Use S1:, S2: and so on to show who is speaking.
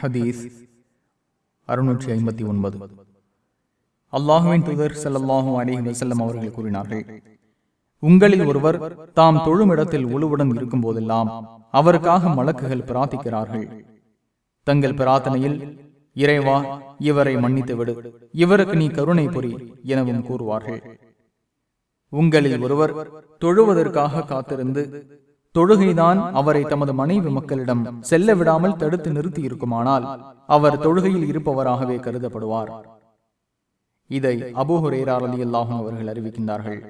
S1: ஹதீஸ் அறுநூற்றி ஐம்பத்தி ஒன்பது. அல்லாஹுவின் தூதர் ஸல்லல்லாஹு அலைஹி வசல்லம் அவர்கள் கூறினார்கள் உங்களில் ஒருவர் தாம் தொழும் இடத்தில் உழுவுடன் இருக்கும் போதெல்லாம் அவருக்காக மலக்குகள் பிரார்த்திக்கிறார்கள். தங்கள் பிரார்த்தனையில் இறைவா இவரை மன்னித்து விடு இவருக்கு நீ கருணை புரி எனவும் கூறுவார்கள். உங்களில் ஒருவர் தொழுவதற்காக காத்திருந்து தொழுகைதான் அவரை தமது மனைவி மக்களிடம் செல்ல விடாமல் தடுத்து நிறுத்தி இருக்குமானால் அவர் தொழுகையில் இருப்பவராகவே கருதப்படுவார். இதை அபூஹுரேரா அல்லாஹும் அவர்கள் அறிவிக்கின்றார்கள்.